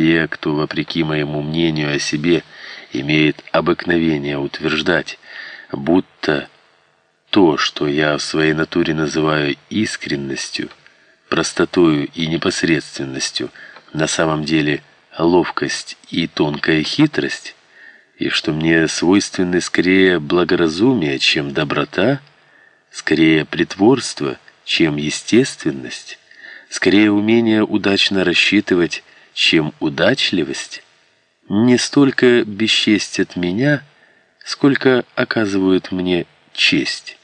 Те, кто, вопреки моему мнению о себе, имеет обыкновение утверждать, будто то, что я в своей натуре называю искренностью, простотою и непосредственностью, на самом деле ловкость и тонкая хитрость, и что мне свойственны скорее благоразумие, чем доброта, скорее притворство, чем естественность, скорее умение удачно рассчитывать, чем удачливость, не столько бесчестят меня, сколько оказывают мне честь.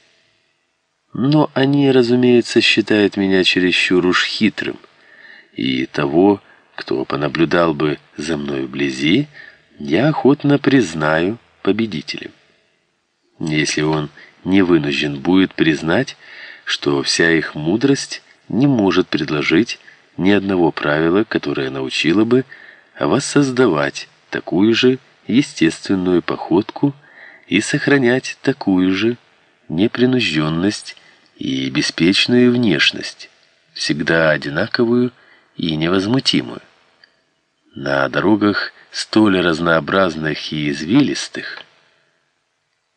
Но они, разумеется, считают меня чересчур уж хитрым, и того, кто понаблюдал бы за мной вблизи, я охотно признаю победителем. Если он не вынужден будет признать, что вся их мудрость не может предложить ни одного правила, которое научило бы воссоздавать такую же естественную походку и сохранять такую же непринужденность и беспечную внешность, всегда одинаковую и невозмутимую. На дорогах столь разнообразных и извилистых,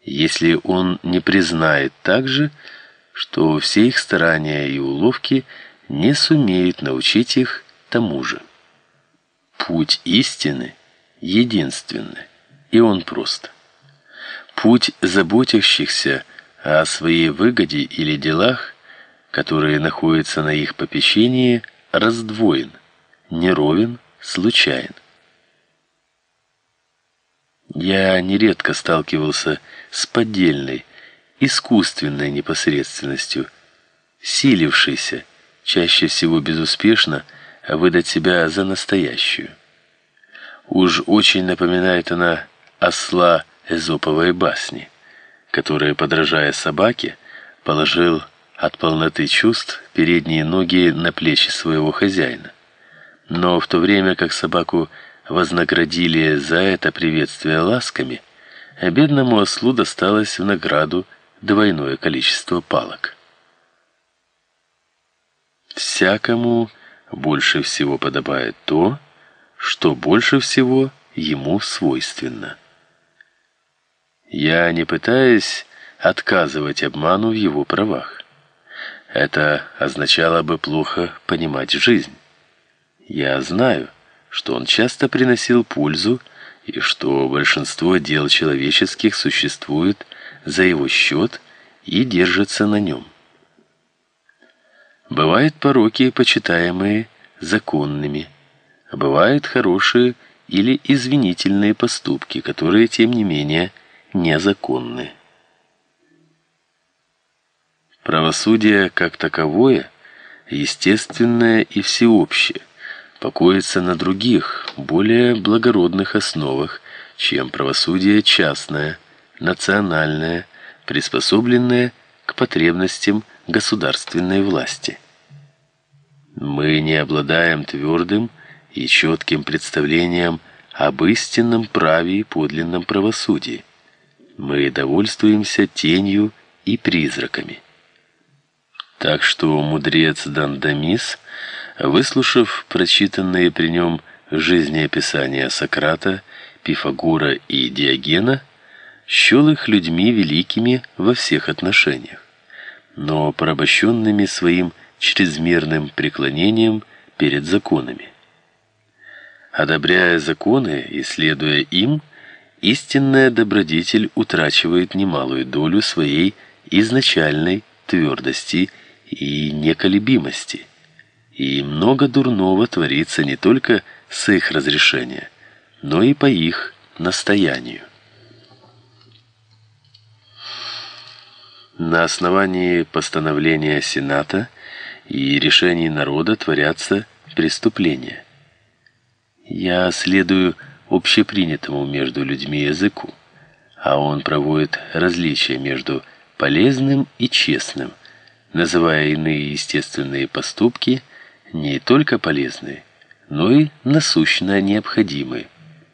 если он не признает также, что все их старания и уловки не сумеют научить их тому же. Путь истины единственный, и он прост. Путь заботящихся о своей выгоде или делах, которые находятся на их попечении, раздвоен, неровен, случайен. Я нередко сталкивался с поддельной, искусственной непосредственностью, силившейся, чаще всего безуспешно, выдать себя за настоящую. Уж очень напоминает она осла эзоповой басни, который, подражая собаке, положил от полноты чувств передние ноги на плечи своего хозяина. Но в то время как собаку вознаградили за это приветствие ласками, бедному ослу досталось в награду двойное количество палок. Всякому больше всего подобает то, что больше всего ему свойственно. Я не пытаюсь отказывать обману в его правах. Это означало бы плохо понимать жизнь. Я знаю, что он часто приносил пользу и что большинство дел человеческих существует за его счет и держится на нем. Бывают пороки, почитаемые законными, а бывают хорошие или извинительные поступки, которые тем не менее незаконны. Правосудие как таковое, естественное и всеобщее, покоится на других, более благородных основах, чем правосудие частное, национальное, приспособленное к потребностям государственной власти. Мы не обладаем твердым и четким представлением об истинном праве и подлинном правосудии. Мы довольствуемся тенью и призраками. Так что мудрец Дандамис – Выслушав прочитанные при нем жизнеописания Сократа, Пифагора и Диогена, счел их людьми великими во всех отношениях, но порабощенными своим чрезмерным преклонением перед законами. Одобряя законы и следуя им, истинная добродетель утрачивает немалую долю своей изначальной твердости и неколебимости и много дурного творится не только с их разрешения, но и по их настоянию. На основании постановления Сената и решений народа творятся преступления. Я следую общепринятому между людьми языку, а он проводит различия между полезным и честным, называя иные естественные поступки – не только полезны, но и насущно необходимы,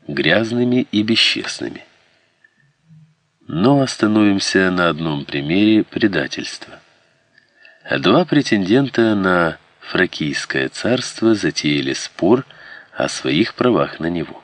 грязными и бесчестными. Но остановимся на одном примере предательства. Два претендента на фракийское царство затеяли спор о своих правах на него.